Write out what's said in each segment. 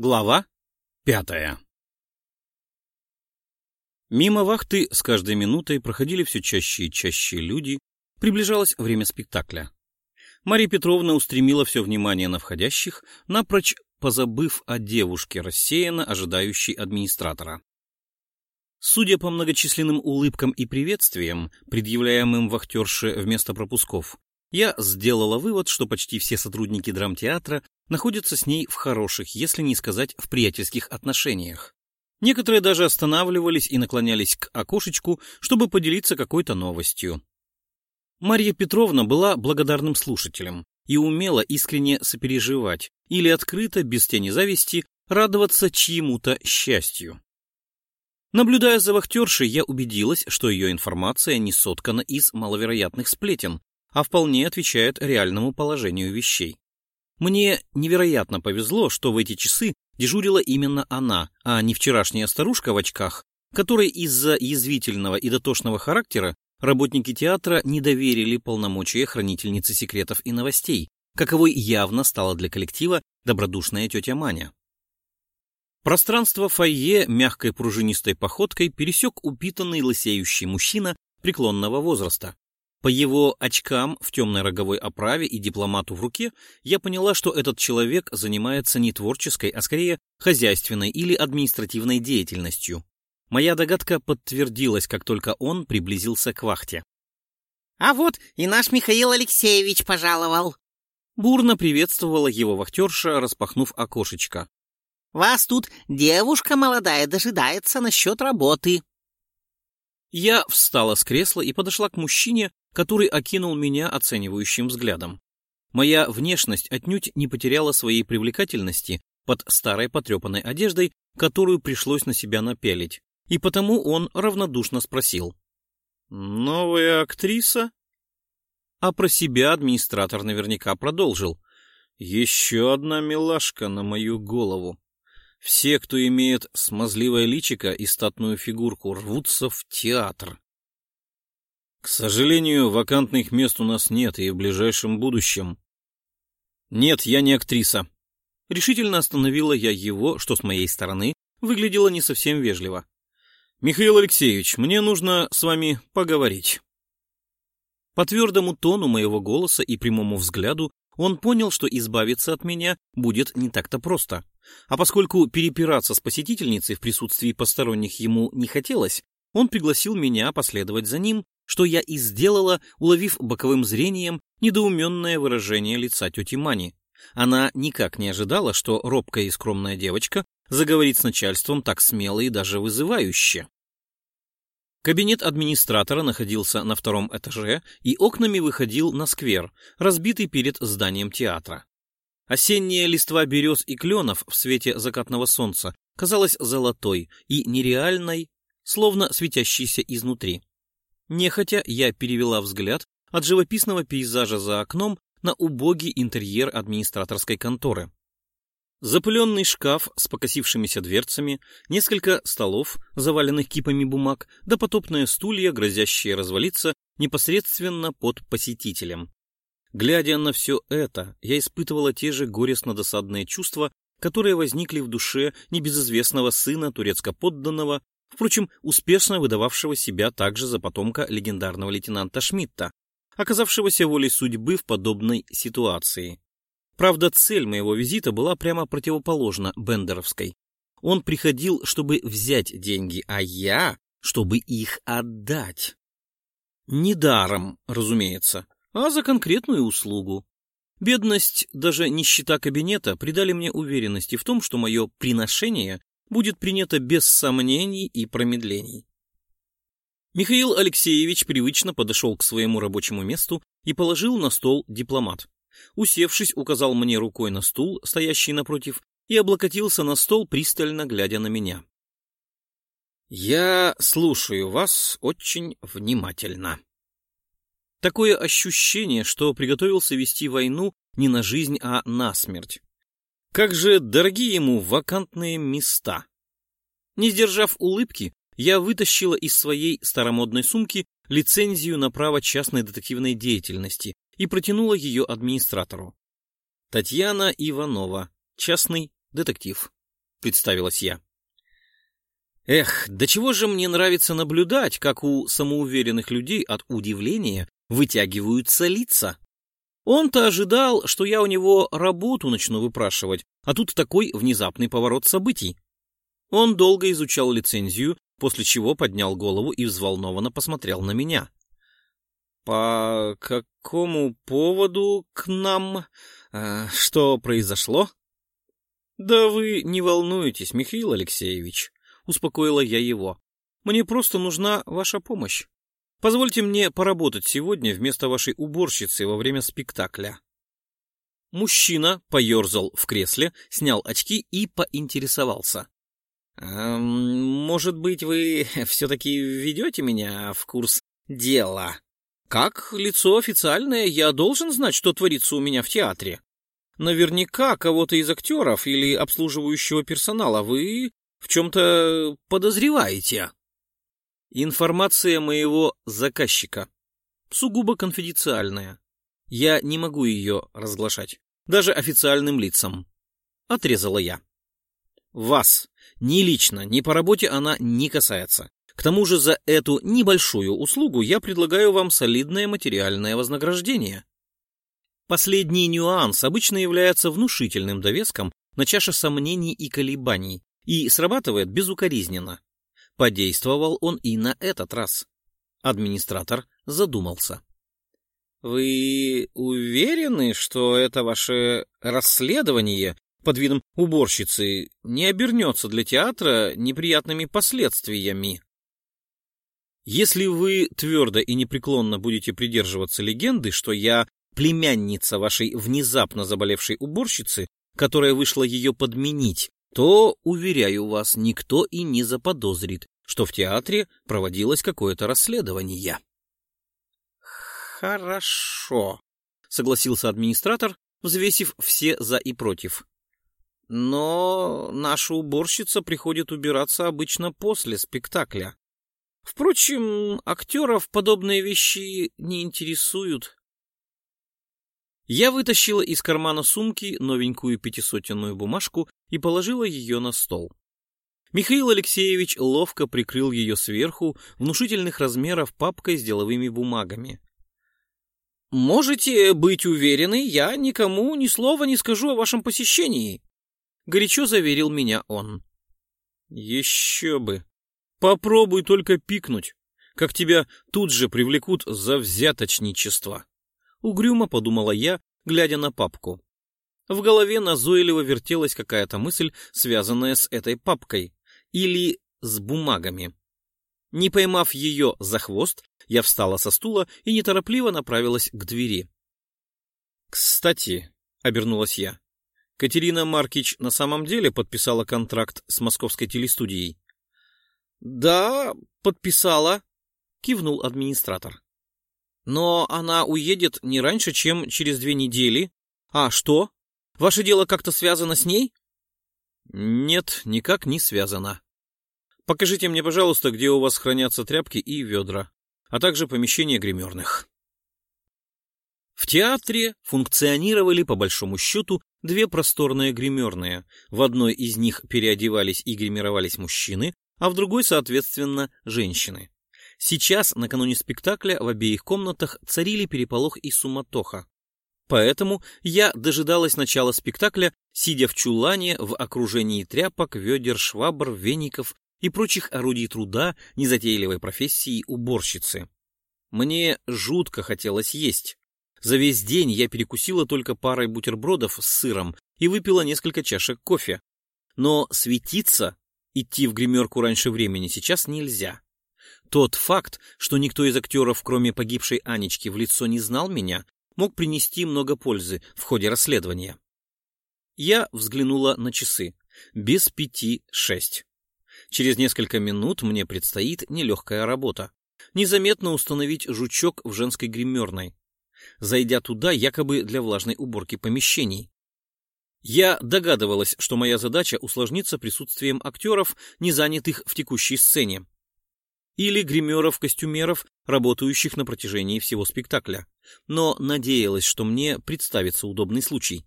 Глава пятая Мимо вахты с каждой минутой проходили все чаще и чаще люди, приближалось время спектакля. Мария Петровна устремила все внимание на входящих, напрочь позабыв о девушке, рассеянно ожидающей администратора. Судя по многочисленным улыбкам и приветствиям, предъявляемым вахтерше вместо пропусков, я сделала вывод, что почти все сотрудники драмтеатра находятся с ней в хороших, если не сказать в приятельских отношениях. Некоторые даже останавливались и наклонялись к окошечку, чтобы поделиться какой-то новостью. Марья Петровна была благодарным слушателем и умела искренне сопереживать или открыто, без тени зависти, радоваться чьему-то счастью. Наблюдая за вахтершей, я убедилась, что ее информация не соткана из маловероятных сплетен, а вполне отвечает реальному положению вещей. Мне невероятно повезло, что в эти часы дежурила именно она, а не вчерашняя старушка в очках, которой из-за язвительного и дотошного характера работники театра не доверили полномочия хранительницы секретов и новостей, каковой явно стала для коллектива добродушная тетя Маня. Пространство фойе мягкой пружинистой походкой пересек упитанный лысеющий мужчина преклонного возраста. По его очкам в темной роговой оправе и дипломату в руке я поняла, что этот человек занимается не творческой, а скорее хозяйственной или административной деятельностью. Моя догадка подтвердилась, как только он приблизился к вахте. «А вот и наш Михаил Алексеевич пожаловал!» Бурно приветствовала его вахтерша, распахнув окошечко. Вас тут девушка молодая дожидается насчет работы. Я встала с кресла и подошла к мужчине, который окинул меня оценивающим взглядом. Моя внешность отнюдь не потеряла своей привлекательности под старой потрепанной одеждой, которую пришлось на себя напялить, и потому он равнодушно спросил. «Новая актриса?» А про себя администратор наверняка продолжил. «Еще одна милашка на мою голову». Все, кто имеет смазливое личико и статную фигурку, рвутся в театр. К сожалению, вакантных мест у нас нет и в ближайшем будущем. Нет, я не актриса. Решительно остановила я его, что с моей стороны выглядело не совсем вежливо. Михаил Алексеевич, мне нужно с вами поговорить. По твердому тону моего голоса и прямому взгляду он понял, что избавиться от меня будет не так-то просто. А поскольку перепираться с посетительницей в присутствии посторонних ему не хотелось, он пригласил меня последовать за ним, что я и сделала, уловив боковым зрением недоуменное выражение лица тети Мани. Она никак не ожидала, что робкая и скромная девочка заговорит с начальством так смело и даже вызывающе. Кабинет администратора находился на втором этаже и окнами выходил на сквер, разбитый перед зданием театра. Осенняя листва берез и кленов в свете закатного солнца казалась золотой и нереальной, словно светящейся изнутри. Нехотя я перевела взгляд от живописного пейзажа за окном на убогий интерьер администраторской конторы. Запыленный шкаф с покосившимися дверцами, несколько столов, заваленных кипами бумаг, да потопные стулья, грозящие развалиться непосредственно под посетителем. Глядя на все это, я испытывала те же горестно-досадные чувства, которые возникли в душе небезызвестного сына турецко-подданного, впрочем, успешно выдававшего себя также за потомка легендарного лейтенанта Шмидта, оказавшегося волей судьбы в подобной ситуации. Правда, цель моего визита была прямо противоположна Бендеровской. Он приходил, чтобы взять деньги, а я, чтобы их отдать. Не даром, разумеется, а за конкретную услугу. Бедность, даже нищета кабинета придали мне уверенности в том, что мое приношение будет принято без сомнений и промедлений. Михаил Алексеевич привычно подошел к своему рабочему месту и положил на стол дипломат. Усевшись, указал мне рукой на стул, стоящий напротив, и облокотился на стол, пристально глядя на меня. «Я слушаю вас очень внимательно». Такое ощущение, что приготовился вести войну не на жизнь, а на смерть. Как же дороги ему вакантные места. Не сдержав улыбки, я вытащила из своей старомодной сумки лицензию на право частной детективной деятельности и протянула ее администратору. Татьяна Иванова, частный детектив. — представилась я. Эх, до чего же мне нравится наблюдать, как у самоуверенных людей от удивления вытягиваются лица. Он-то ожидал, что я у него работу начну выпрашивать, а тут такой внезапный поворот событий. Он долго изучал лицензию, после чего поднял голову и взволнованно посмотрел на меня. «По какому поводу к нам? Э, что произошло?» «Да вы не волнуйтесь, Михаил Алексеевич успокоила я его. Мне просто нужна ваша помощь. Позвольте мне поработать сегодня вместо вашей уборщицы во время спектакля. Мужчина поерзал в кресле, снял очки и поинтересовался. «Эм, «Может быть, вы все-таки введете меня в курс дела? Как лицо официальное я должен знать, что творится у меня в театре. Наверняка кого-то из актеров или обслуживающего персонала вы в чем-то подозреваете? Информация моего заказчика. Сугубо конфиденциальная. Я не могу ее разглашать. Даже официальным лицам. Отрезала я. Вас ни лично, ни по работе она не касается. К тому же за эту небольшую услугу я предлагаю вам солидное материальное вознаграждение. Последний нюанс обычно является внушительным довеском на чаше сомнений и колебаний, и срабатывает безукоризненно. Подействовал он и на этот раз. Администратор задумался. «Вы уверены, что это ваше расследование под видом уборщицы не обернется для театра неприятными последствиями?» Если вы твердо и непреклонно будете придерживаться легенды, что я племянница вашей внезапно заболевшей уборщицы, которая вышла ее подменить, то, уверяю вас, никто и не заподозрит, что в театре проводилось какое-то расследование. Хорошо, согласился администратор, взвесив все за и против. Но наша уборщица приходит убираться обычно после спектакля. Впрочем, актеров подобные вещи не интересуют. Я вытащила из кармана сумки новенькую пятисотенную бумажку и положила ее на стол. Михаил Алексеевич ловко прикрыл ее сверху внушительных размеров папкой с деловыми бумагами. «Можете быть уверены, я никому ни слова не скажу о вашем посещении», — горячо заверил меня он. «Еще бы! Попробуй только пикнуть, как тебя тут же привлекут за взяточничество!» Угрюмо подумала я, глядя на папку. В голове назойливо вертелась какая-то мысль, связанная с этой папкой. Или с бумагами. Не поймав ее за хвост, я встала со стула и неторопливо направилась к двери. «Кстати», — обернулась я, — «Катерина Маркич на самом деле подписала контракт с московской телестудией?» «Да, подписала», — кивнул администратор. Но она уедет не раньше, чем через две недели. А что? Ваше дело как-то связано с ней? Нет, никак не связано. Покажите мне, пожалуйста, где у вас хранятся тряпки и ведра, а также помещения гримерных. В театре функционировали, по большому счету, две просторные гримерные. В одной из них переодевались и гримировались мужчины, а в другой, соответственно, женщины. Сейчас, накануне спектакля, в обеих комнатах царили переполох и суматоха. Поэтому я дожидалась начала спектакля, сидя в чулане в окружении тряпок, ведер, швабр, веников и прочих орудий труда незатейливой профессии уборщицы. Мне жутко хотелось есть. За весь день я перекусила только парой бутербродов с сыром и выпила несколько чашек кофе. Но светиться, идти в гримерку раньше времени сейчас нельзя. Тот факт, что никто из актеров, кроме погибшей Анечки, в лицо не знал меня, мог принести много пользы в ходе расследования. Я взглянула на часы. Без пяти шесть. Через несколько минут мне предстоит нелегкая работа. Незаметно установить жучок в женской гримерной. Зайдя туда, якобы для влажной уборки помещений. Я догадывалась, что моя задача усложнится присутствием актеров, не занятых в текущей сцене или гримеров-костюмеров, работающих на протяжении всего спектакля, но надеялась, что мне представится удобный случай.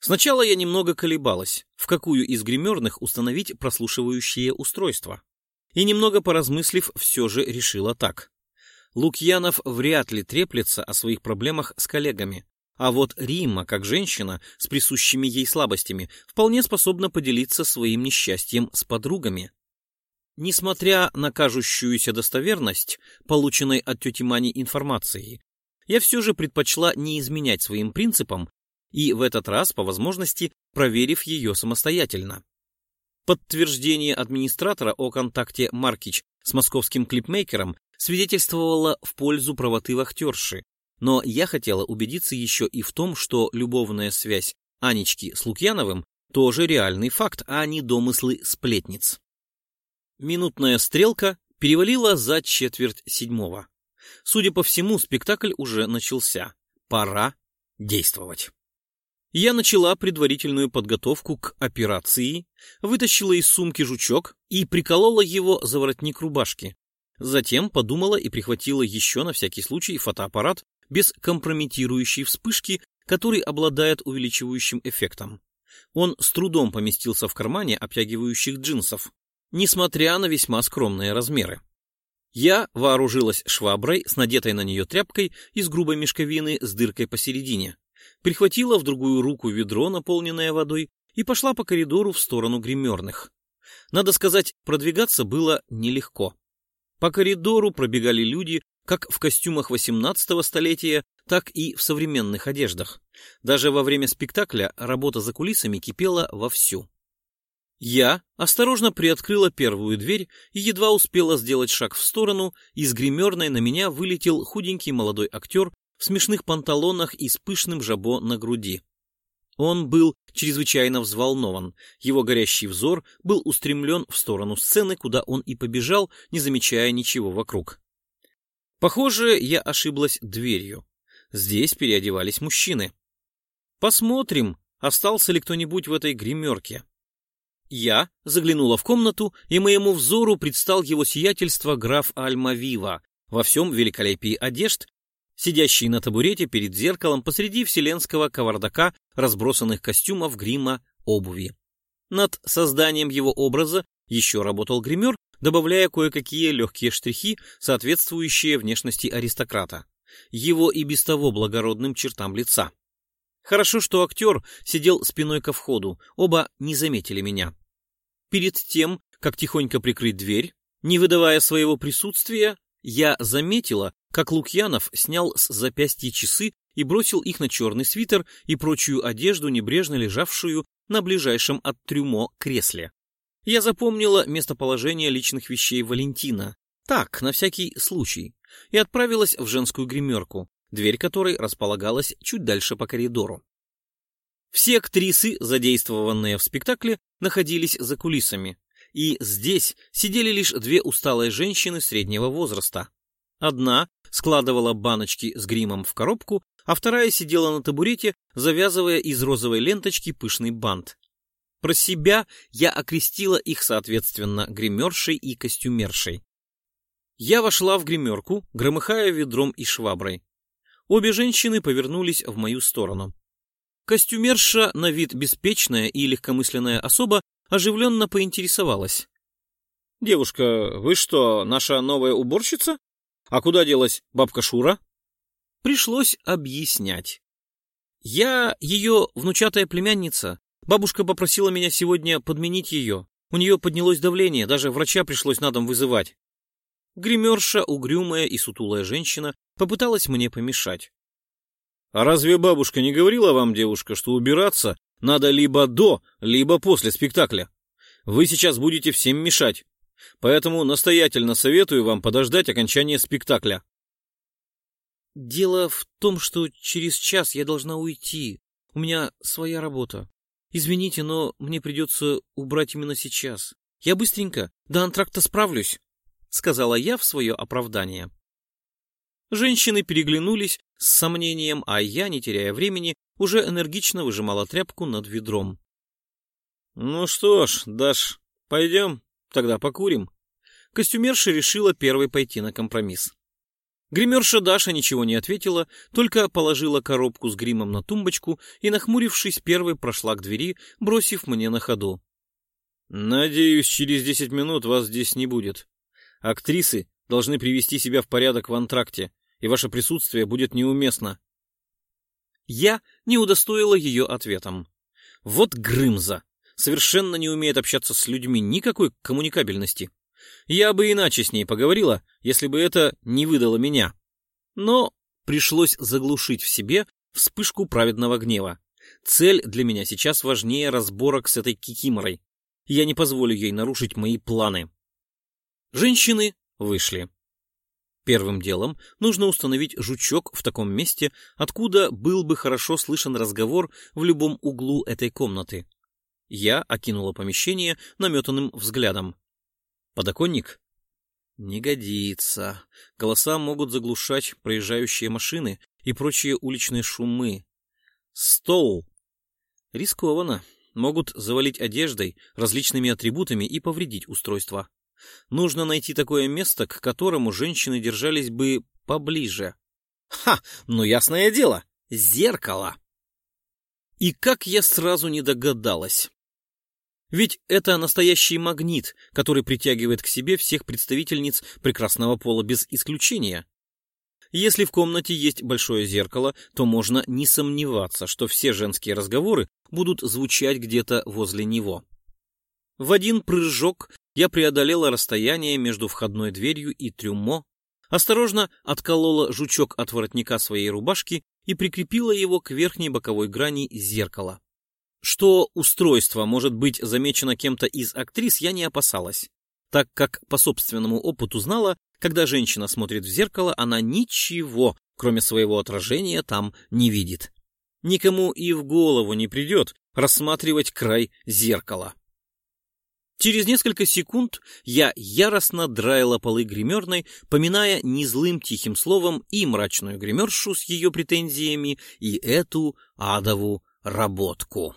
Сначала я немного колебалась, в какую из гримерных установить прослушивающее устройство. И немного поразмыслив, все же решила так. Лукьянов вряд ли треплется о своих проблемах с коллегами, а вот Римма, как женщина с присущими ей слабостями, вполне способна поделиться своим несчастьем с подругами. Несмотря на кажущуюся достоверность, полученной от тети Мани информации, я все же предпочла не изменять своим принципам и в этот раз, по возможности, проверив ее самостоятельно. Подтверждение администратора о контакте Маркич с московским клипмейкером свидетельствовало в пользу правоты вахтерши, но я хотела убедиться еще и в том, что любовная связь Анечки с Лукьяновым тоже реальный факт, а не домыслы сплетниц. Минутная стрелка перевалила за четверть седьмого. Судя по всему, спектакль уже начался. Пора действовать. Я начала предварительную подготовку к операции, вытащила из сумки жучок и приколола его за воротник рубашки. Затем подумала и прихватила еще на всякий случай фотоаппарат без компрометирующей вспышки, который обладает увеличивающим эффектом. Он с трудом поместился в кармане обтягивающих джинсов несмотря на весьма скромные размеры. Я вооружилась шваброй с надетой на нее тряпкой из грубой мешковины с дыркой посередине, прихватила в другую руку ведро, наполненное водой, и пошла по коридору в сторону гримерных. Надо сказать, продвигаться было нелегко. По коридору пробегали люди как в костюмах XVIII столетия, так и в современных одеждах. Даже во время спектакля работа за кулисами кипела вовсю. Я осторожно приоткрыла первую дверь и едва успела сделать шаг в сторону, из гримерной на меня вылетел худенький молодой актер в смешных панталонах и с пышным жабо на груди. Он был чрезвычайно взволнован, его горящий взор был устремлен в сторону сцены, куда он и побежал, не замечая ничего вокруг. Похоже, я ошиблась дверью. Здесь переодевались мужчины. Посмотрим, остался ли кто-нибудь в этой гримерке. Я заглянула в комнату, и моему взору предстал его сиятельство граф Альмавива во всем великолепии одежд, сидящий на табурете перед зеркалом посреди вселенского кавардака разбросанных костюмов, грима, обуви. Над созданием его образа еще работал гример, добавляя кое-какие легкие штрихи, соответствующие внешности аристократа, его и без того благородным чертам лица. Хорошо, что актер сидел спиной ко входу, оба не заметили меня. Перед тем, как тихонько прикрыть дверь, не выдавая своего присутствия, я заметила, как Лукьянов снял с запястья часы и бросил их на черный свитер и прочую одежду, небрежно лежавшую на ближайшем от трюмо кресле. Я запомнила местоположение личных вещей Валентина, так, на всякий случай, и отправилась в женскую гримерку, дверь которой располагалась чуть дальше по коридору. Все актрисы, задействованные в спектакле, находились за кулисами, и здесь сидели лишь две усталые женщины среднего возраста. Одна складывала баночки с гримом в коробку, а вторая сидела на табурете, завязывая из розовой ленточки пышный бант. Про себя я окрестила их, соответственно, гримершей и костюмершей. Я вошла в гримерку, громыхая ведром и шваброй. Обе женщины повернулись в мою сторону. Костюмерша, на вид беспечная и легкомысленная особа, оживленно поинтересовалась. «Девушка, вы что, наша новая уборщица? А куда делась бабка Шура?» Пришлось объяснять. «Я ее внучатая племянница. Бабушка попросила меня сегодня подменить ее. У нее поднялось давление, даже врача пришлось на дом вызывать». Гримерша, угрюмая и сутулая женщина, попыталась мне помешать. А разве бабушка не говорила вам, девушка, что убираться надо либо до, либо после спектакля? Вы сейчас будете всем мешать. Поэтому настоятельно советую вам подождать окончания спектакля. Дело в том, что через час я должна уйти. У меня своя работа. Извините, но мне придется убрать именно сейчас. Я быстренько, до антракта справлюсь, — сказала я в свое оправдание. Женщины переглянулись с сомнением, а я, не теряя времени, уже энергично выжимала тряпку над ведром. — Ну что ж, Даш, пойдем, тогда покурим. Костюмерша решила первой пойти на компромисс. Гримерша Даша ничего не ответила, только положила коробку с гримом на тумбочку и, нахмурившись, первой прошла к двери, бросив мне на ходу. «Надеюсь, через десять минут вас здесь не будет. Актрисы должны привести себя в порядок в антракте, и ваше присутствие будет неуместно». Я не удостоила ее ответом. Вот Грымза! Совершенно не умеет общаться с людьми, никакой коммуникабельности. Я бы иначе с ней поговорила, если бы это не выдало меня. Но пришлось заглушить в себе вспышку праведного гнева. Цель для меня сейчас важнее разборок с этой кикиморой. Я не позволю ей нарушить мои планы. Женщины вышли. Первым делом нужно установить жучок в таком месте, откуда был бы хорошо слышен разговор в любом углу этой комнаты. Я окинула помещение наметанным взглядом. Подоконник? Не годится. Голоса могут заглушать проезжающие машины и прочие уличные шумы. Стол. Рискованно. Могут завалить одеждой, различными атрибутами и повредить устройство. Нужно найти такое место, к которому женщины держались бы поближе. Ха! Ну ясное дело! Зеркало! И как я сразу не догадалась. Ведь это настоящий магнит, который притягивает к себе всех представительниц прекрасного пола без исключения. Если в комнате есть большое зеркало, то можно не сомневаться, что все женские разговоры будут звучать где-то возле него. В один прыжок я преодолела расстояние между входной дверью и трюмо, осторожно отколола жучок от воротника своей рубашки и прикрепила его к верхней боковой грани зеркала. Что устройство может быть замечено кем-то из актрис, я не опасалась, так как по собственному опыту знала, когда женщина смотрит в зеркало, она ничего, кроме своего отражения, там не видит. Никому и в голову не придет рассматривать край зеркала. Через несколько секунд я яростно драила полы гримерной, поминая незлым тихим словом и мрачную гримершу с ее претензиями, и эту адову работку.